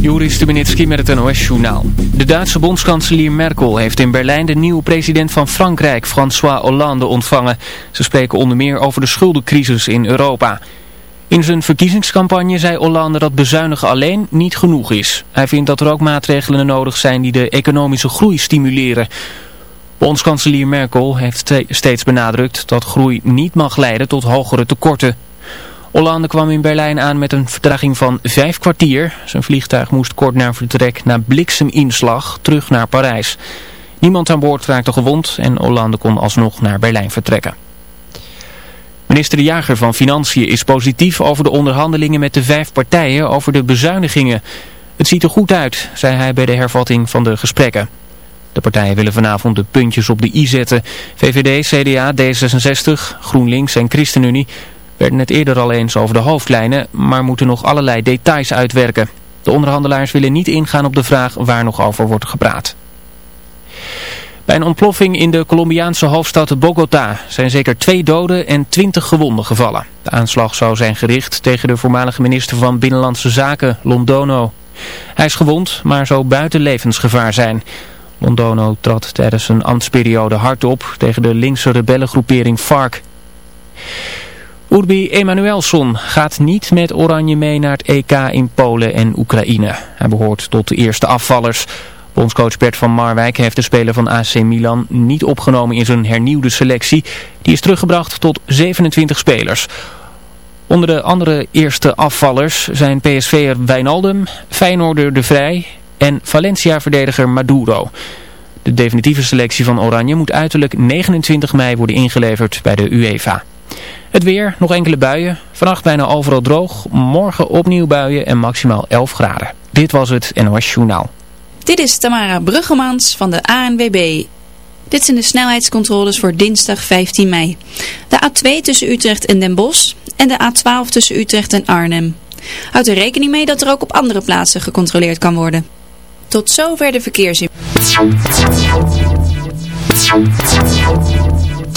Joris Stubenitski met het NOS-journaal. De Duitse bondskanselier Merkel heeft in Berlijn de nieuwe president van Frankrijk, François Hollande, ontvangen. Ze spreken onder meer over de schuldencrisis in Europa. In zijn verkiezingscampagne zei Hollande dat bezuinigen alleen niet genoeg is. Hij vindt dat er ook maatregelen nodig zijn die de economische groei stimuleren. Bondskanselier Merkel heeft steeds benadrukt dat groei niet mag leiden tot hogere tekorten. Hollande kwam in Berlijn aan met een vertraging van vijf kwartier. Zijn vliegtuig moest kort na vertrek na blikseminslag terug naar Parijs. Niemand aan boord raakte gewond en Hollande kon alsnog naar Berlijn vertrekken. Minister De Jager van Financiën is positief over de onderhandelingen met de vijf partijen over de bezuinigingen. Het ziet er goed uit, zei hij bij de hervatting van de gesprekken. De partijen willen vanavond de puntjes op de i zetten. VVD, CDA, D66, GroenLinks en ChristenUnie werden het eerder al eens over de hoofdlijnen, maar moeten nog allerlei details uitwerken. De onderhandelaars willen niet ingaan op de vraag waar nog over wordt gepraat. Bij een ontploffing in de Colombiaanse hoofdstad Bogota zijn zeker twee doden en twintig gewonden gevallen. De aanslag zou zijn gericht tegen de voormalige minister van Binnenlandse Zaken, Londono. Hij is gewond, maar zou buiten levensgevaar zijn. Londono trad tijdens zijn ambtsperiode hard op tegen de linkse rebellengroepering FARC. Urbi Emanuelson gaat niet met Oranje mee naar het EK in Polen en Oekraïne. Hij behoort tot de eerste afvallers. Bondscoach Bert van Marwijk heeft de speler van AC Milan niet opgenomen in zijn hernieuwde selectie. Die is teruggebracht tot 27 spelers. Onder de andere eerste afvallers zijn PSV'er Wijnaldum, Feyenoorder De Vrij en Valencia-verdediger Maduro. De definitieve selectie van Oranje moet uiterlijk 29 mei worden ingeleverd bij de UEFA. Het weer, nog enkele buien. Vannacht bijna overal droog. Morgen opnieuw buien en maximaal 11 graden. Dit was het NOS Journaal. Dit is Tamara Bruggemans van de ANWB. Dit zijn de snelheidscontroles voor dinsdag 15 mei. De A2 tussen Utrecht en Den Bosch en de A12 tussen Utrecht en Arnhem. Houd er rekening mee dat er ook op andere plaatsen gecontroleerd kan worden. Tot zover de verkeersinformatie.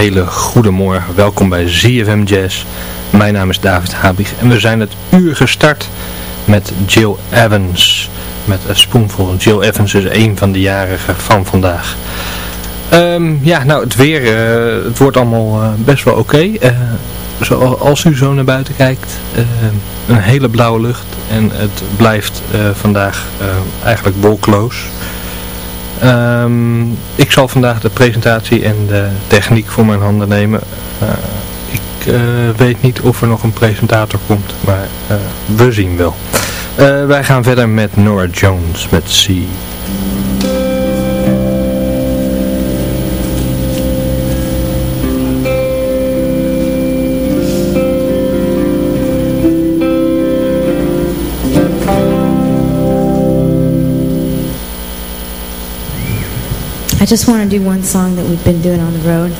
Hele goede morgen. Welkom bij ZFM Jazz. Mijn naam is David Habig en we zijn het uur gestart met Jill Evans. Met een spoonvol. Jill Evans is een van de jarigen van vandaag. Um, ja, nou het weer, uh, het wordt allemaal uh, best wel oké. Okay. Uh, zoals u zo naar buiten kijkt, een hele blauwe lucht en het blijft vandaag eigenlijk wolkloos. Um, ik zal vandaag de presentatie en de techniek voor mijn handen nemen. Uh, ik uh, weet niet of er nog een presentator komt, maar uh, we zien wel. wij gaan verder met Nora Jones met C. I just want to do one song that we've been doing on the road.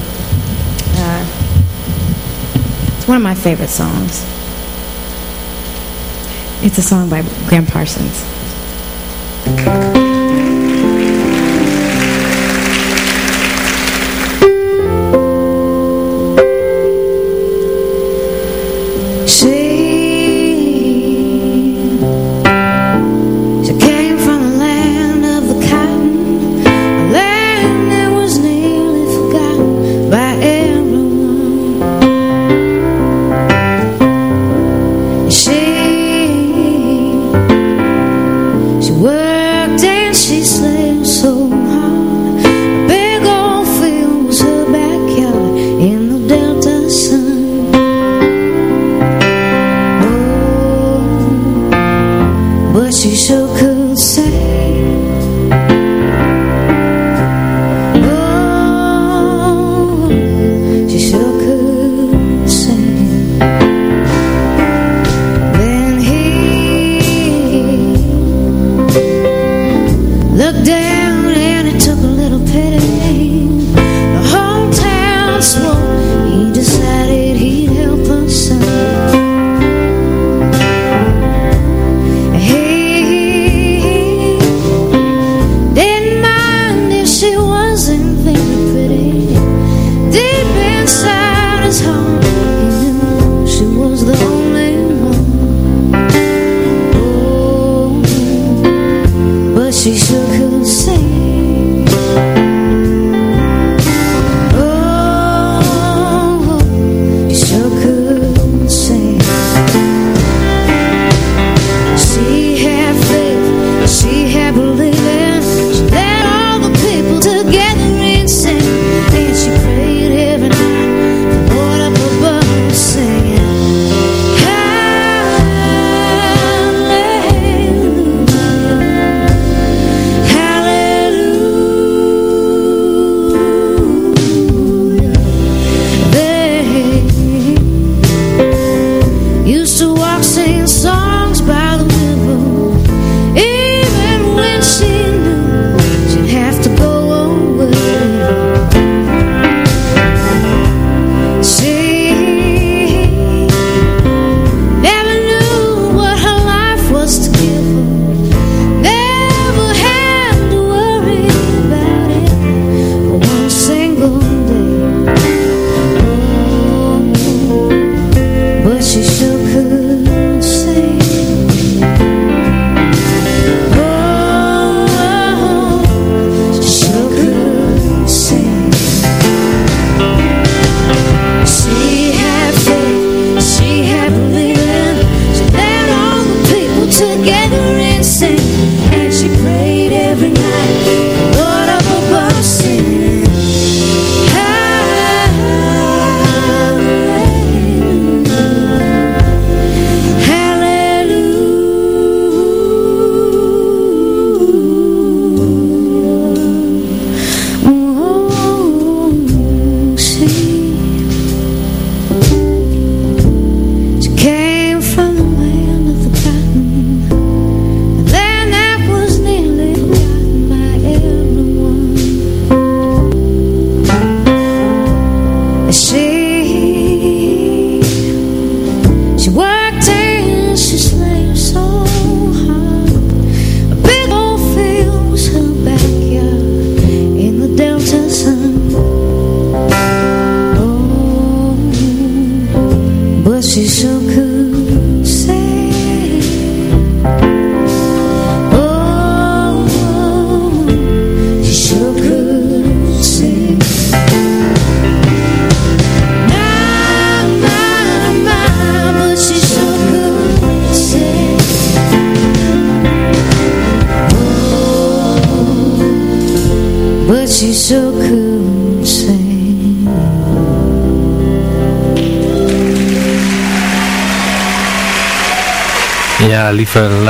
Uh, it's one of my favorite songs. It's a song by Graham Parsons.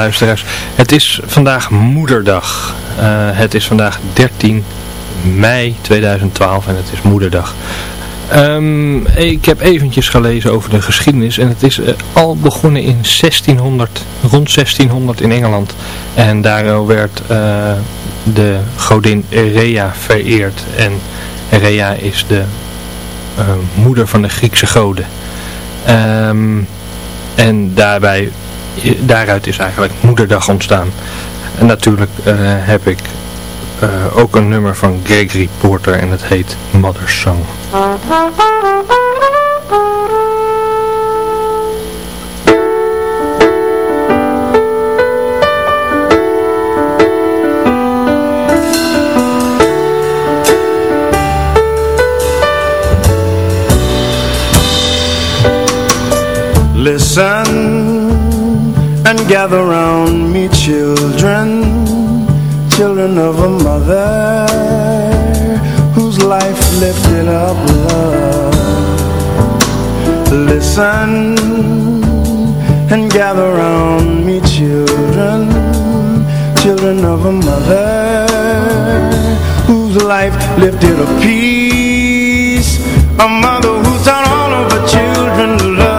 Luisteraars. Het is vandaag moederdag. Eh, het is vandaag 13 mei 2012 en het is moederdag. Ehm, ik heb eventjes gelezen over de geschiedenis en het is eh, al begonnen in 1600, rond 1600 in Engeland. En daar werd eh, de godin Rhea vereerd. En Rhea is de moeder van de Griekse goden. Ehm, en daarbij daaruit is eigenlijk Moederdag ontstaan. En natuurlijk uh, heb ik uh, ook een nummer van Gregory Porter en het heet Mother's Song. Listen gather round me children Children of a mother Whose life lifted up love. Listen and gather round me children Children of a mother Whose life lifted a peace A mother who taught all of her children to love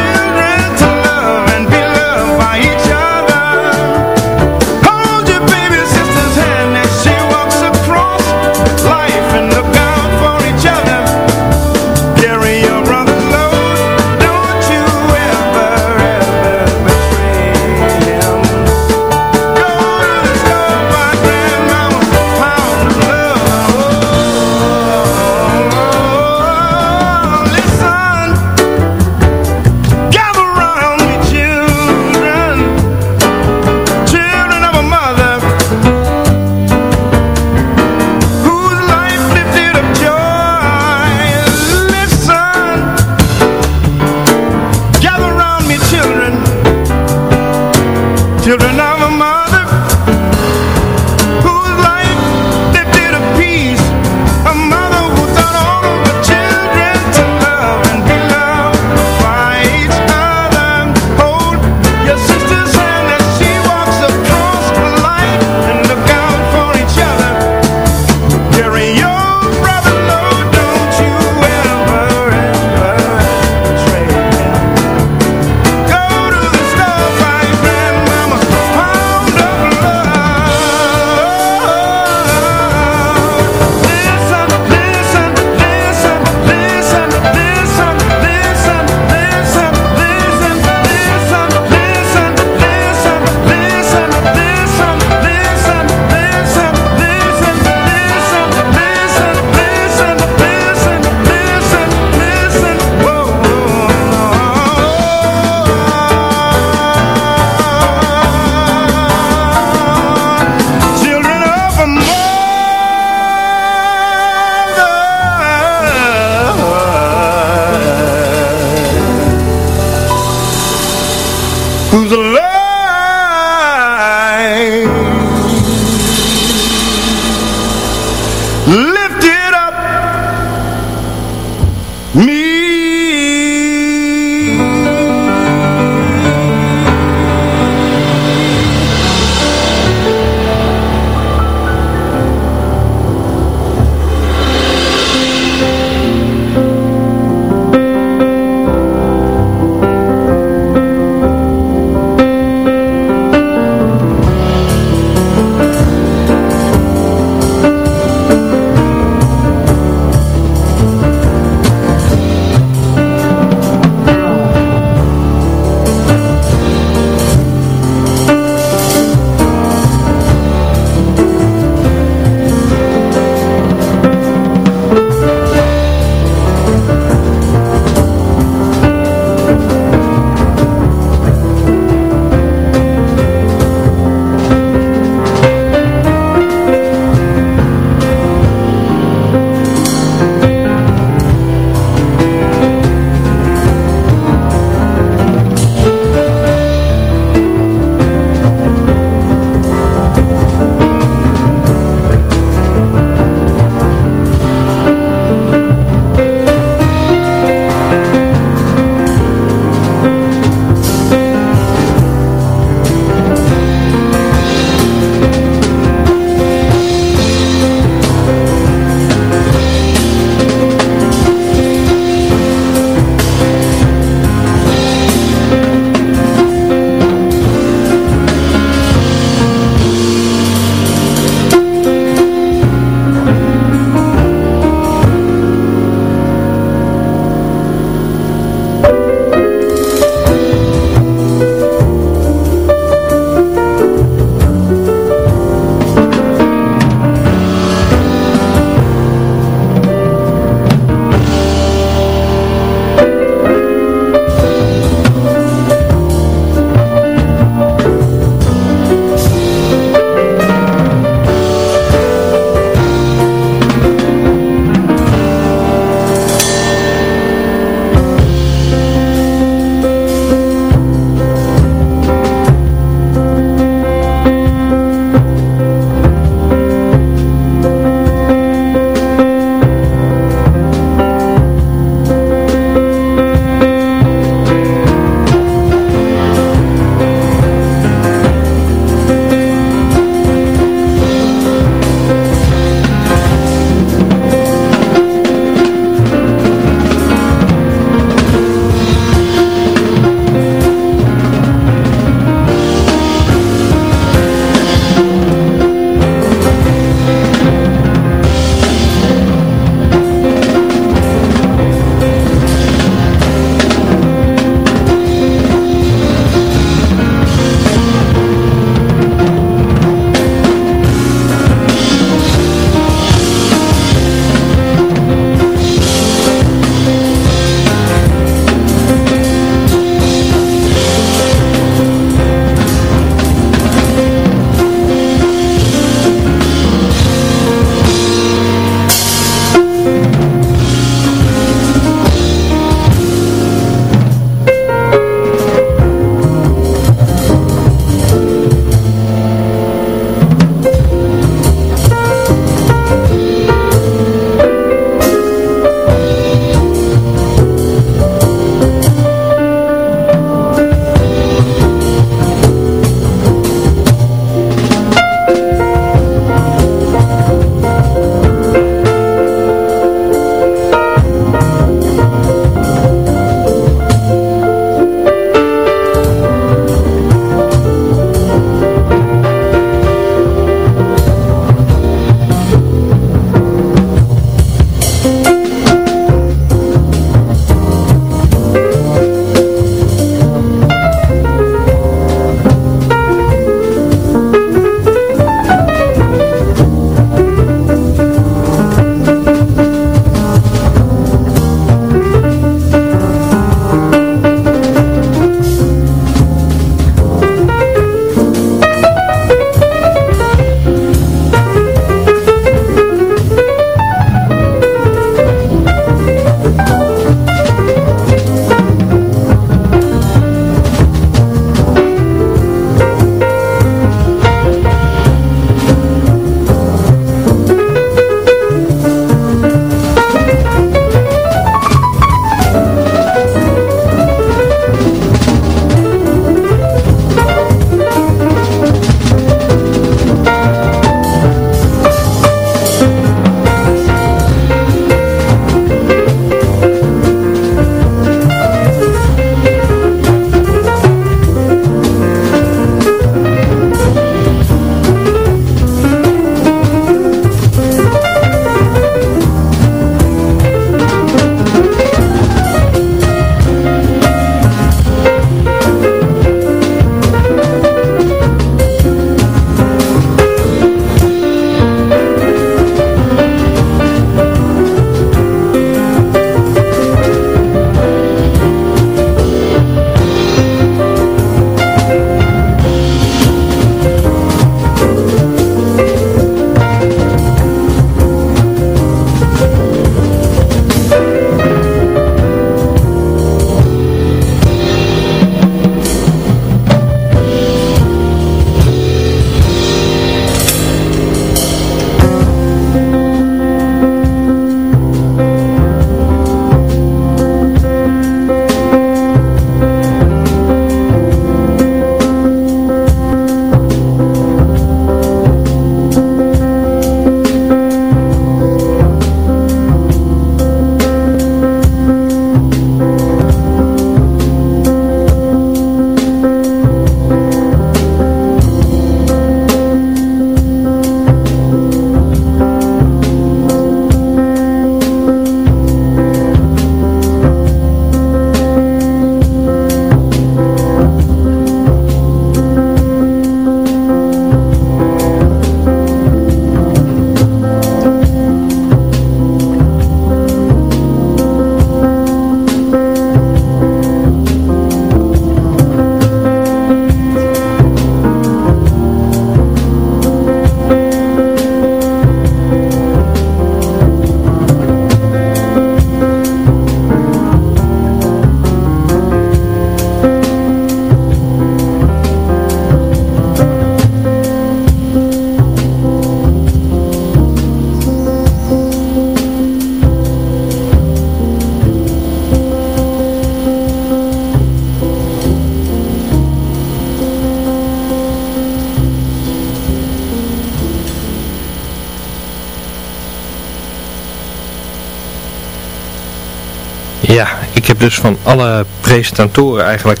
dus van alle presentatoren eigenlijk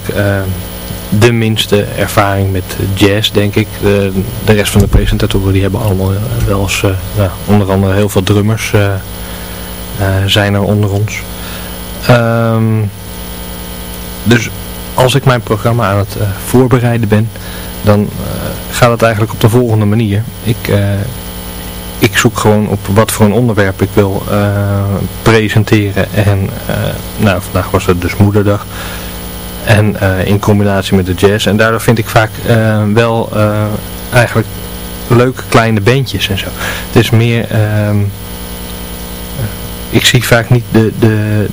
de minste ervaring met jazz, denk ik. De, de, rest van de presentatoren die hebben allemaal wel eens, uh, onder andere heel veel drummers zijn er onder ons. Um, dus als ik mijn programma aan het voorbereiden ben, dan gaat het eigenlijk op de volgende manier. Ik, ik zoek gewoon op wat voor een onderwerp ik wil presenteren. En nou, vandaag was het dus moederdag. En uh, in combinatie met de jazz. En daardoor vind ik vaak wel eigenlijk leuke kleine bandjes en zo. Het is meer... Uh, ik zie vaak niet de, de,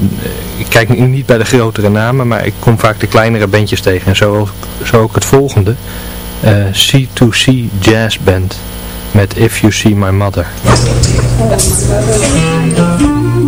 Ik kijk niet bij de grotere namen, maar ik kom vaak de kleinere bandjes tegen. En zo, zo ook het volgende. C2C Jazz Band. Met If You See My Mother. Oh,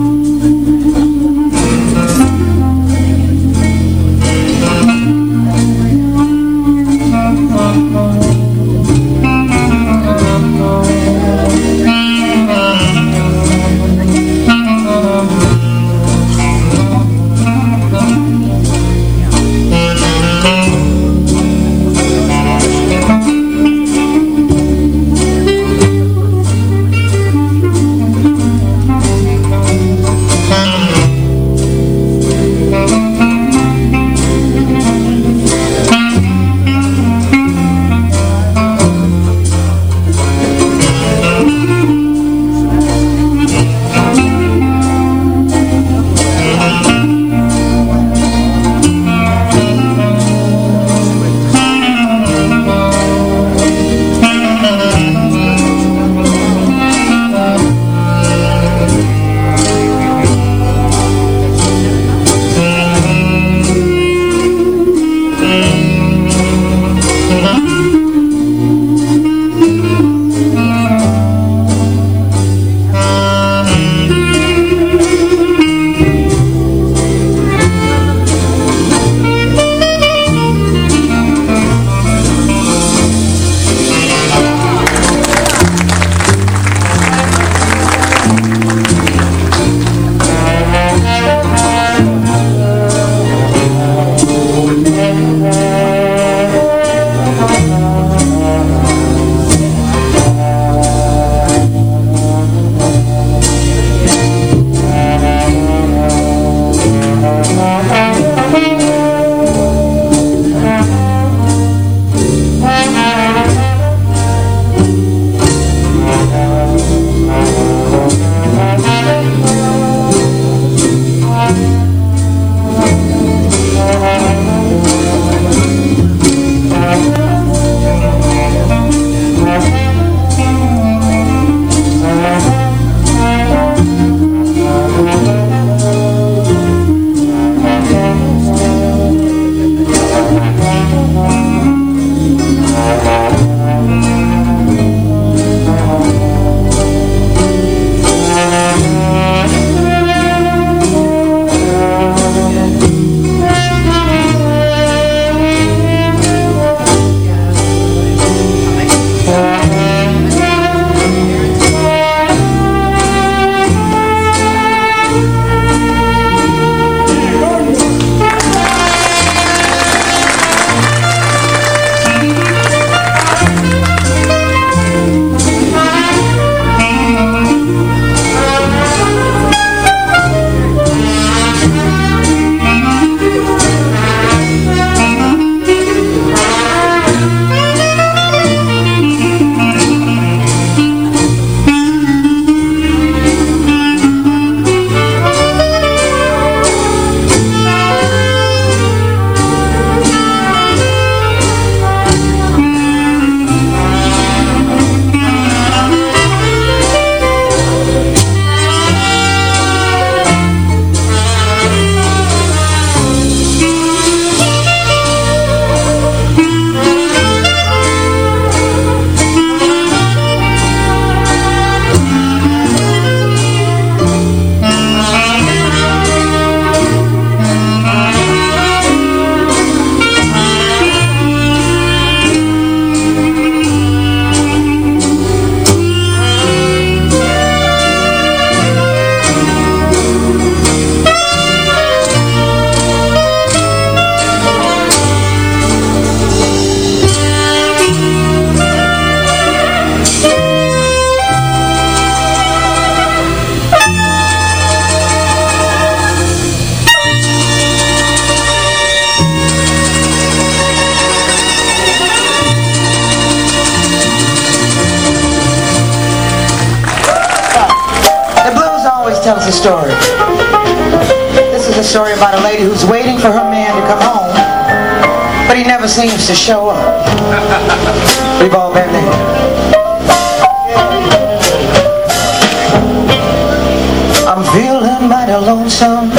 I'm feeling mighty lonesome.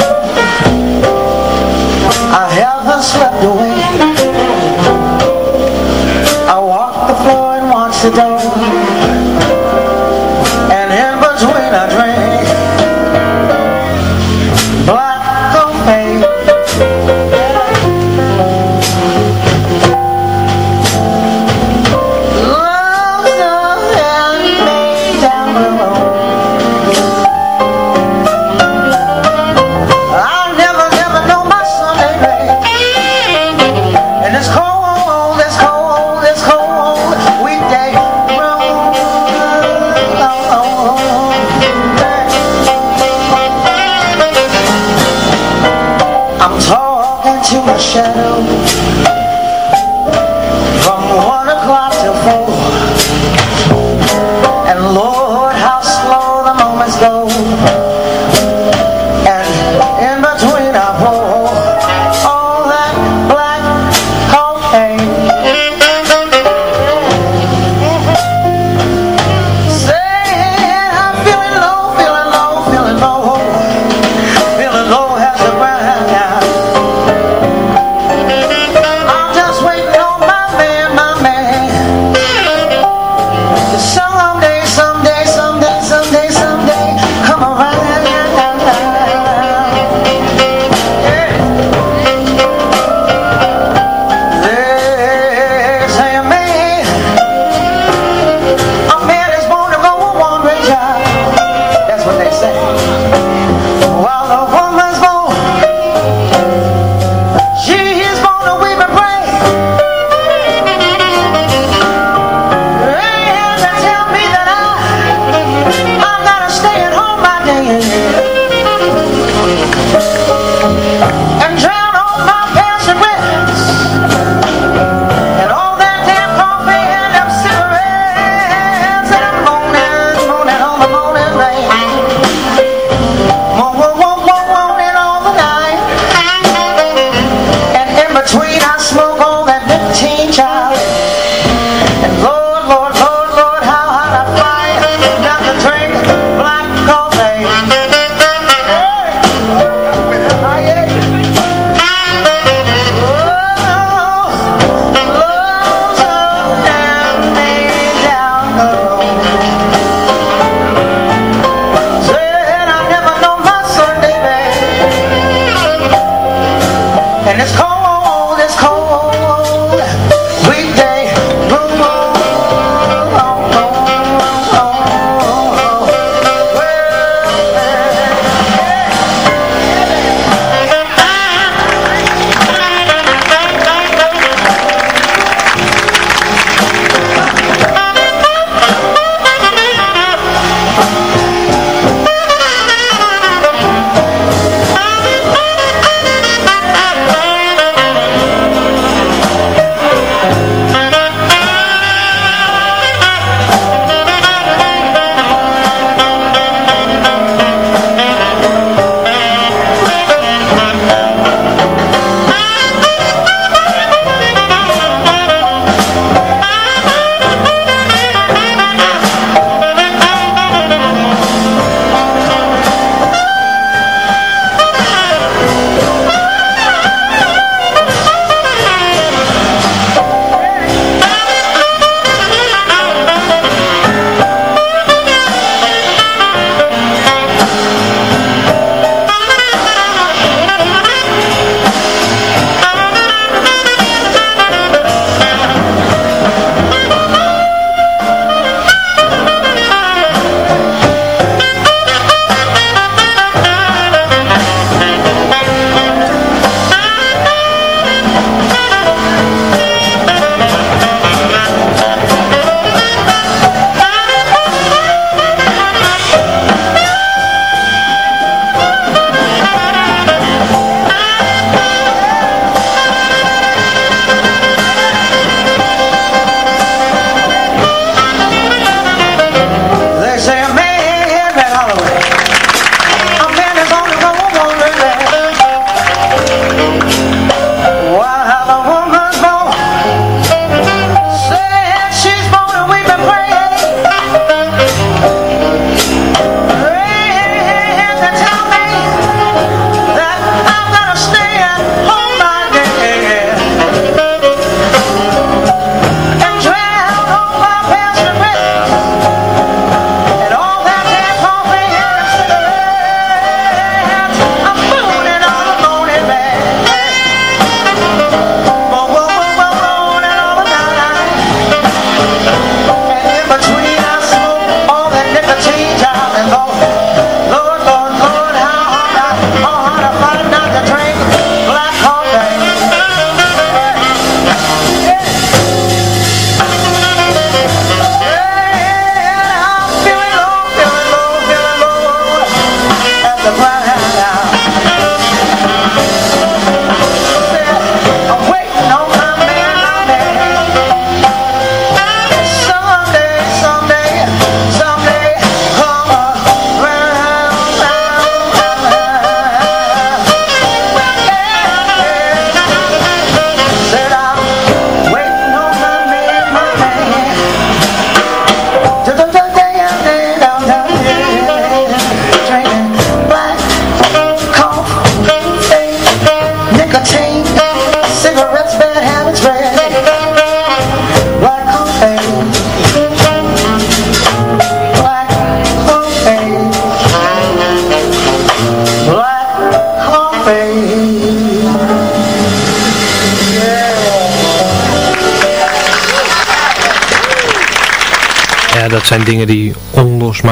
I haven't slept away.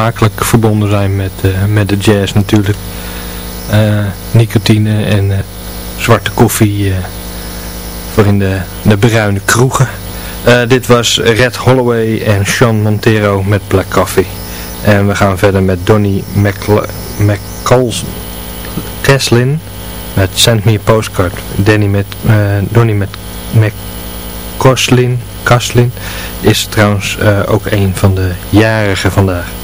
Onlosmakelijk verbonden zijn met, uh, met de jazz natuurlijk. Uh, nicotine en uh, zwarte koffie voor in de, de bruine kroegen. dit was Red Holloway en Sean Montero met Black Coffee. En we gaan verder met Donny McCaslin met Send Me a Postcard. Danny met, Donny met McCaslin Kaslin is trouwens ook een van de jarigen vandaag.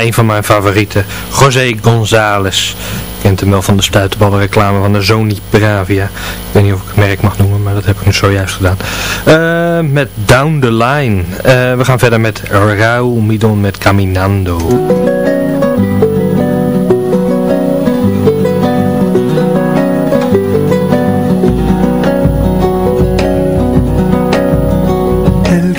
een van mijn favorieten. José González. Je kent hem wel van de stuitenballenreclame van de Sony Bravia. Ik weet niet of ik het merk mag noemen, maar dat heb ik nu zojuist gedaan. Eh, met Down the Line. Eh, we gaan verder met Raul Midon met Caminando. El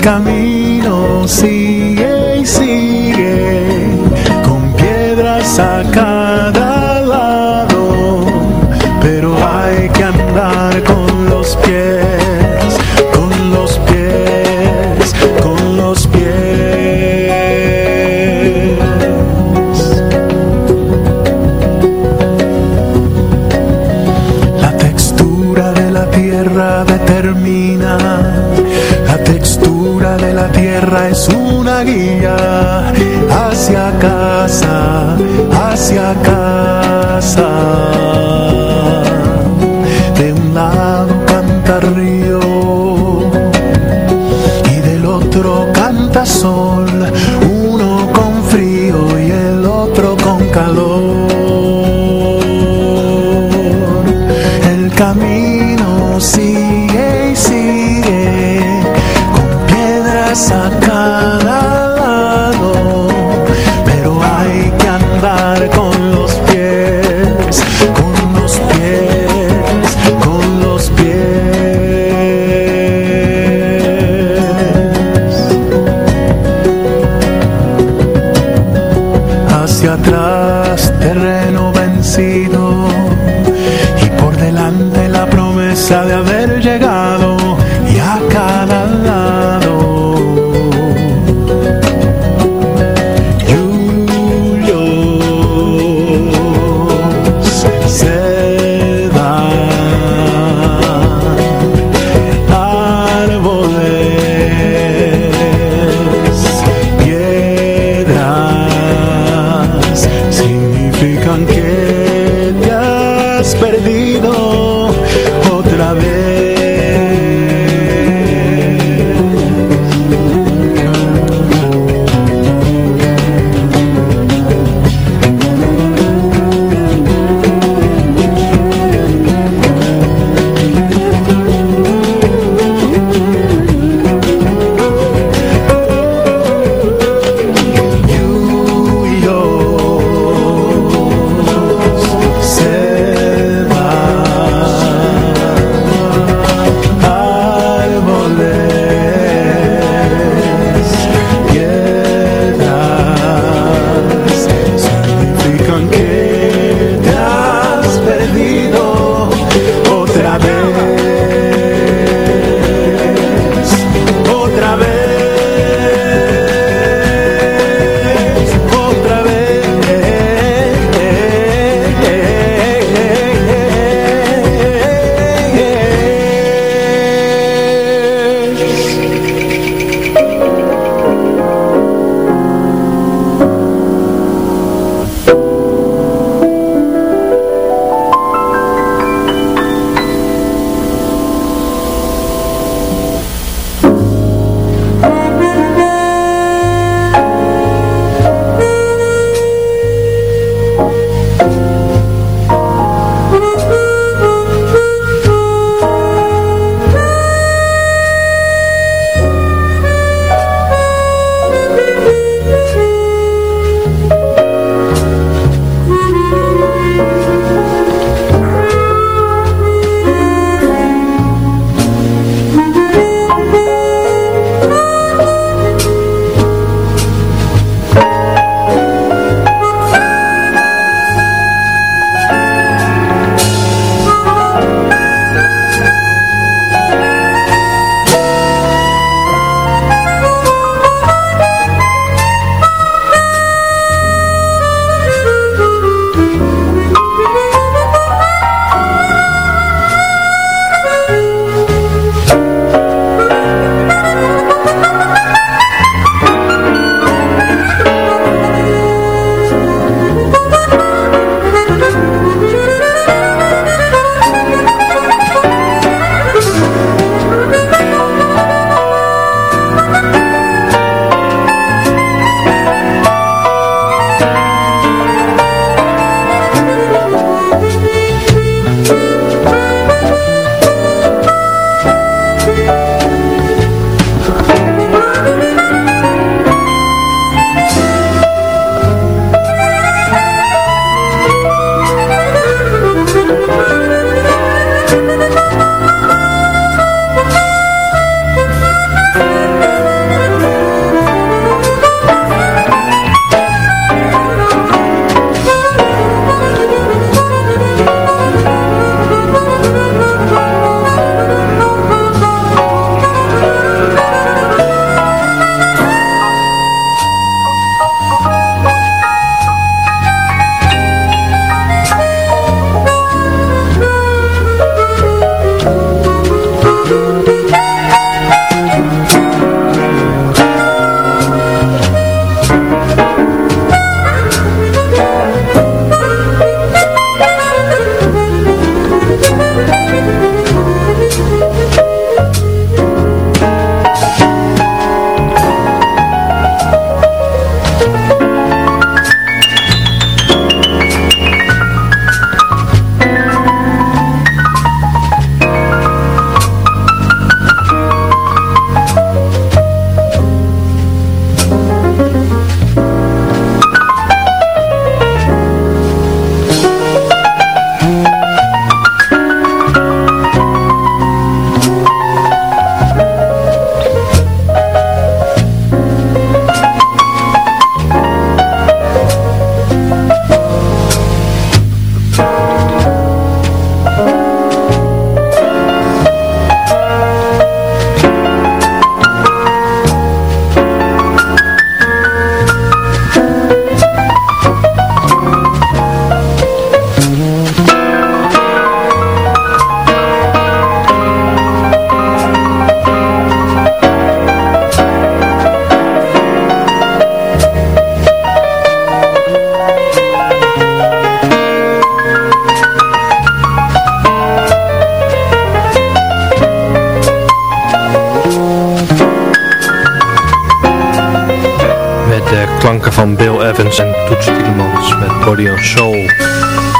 klanken van Bill Evans en Toets Tielemans met Body and Soul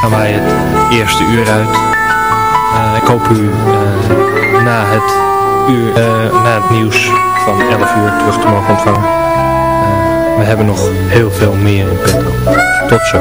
gaan wij het eerste uur uit. Uh, ik hoop u uh, na, het uur, uh, na het nieuws van 11 uur terug te mogen ontvangen. we hebben nog heel veel meer in petto. Tot zo.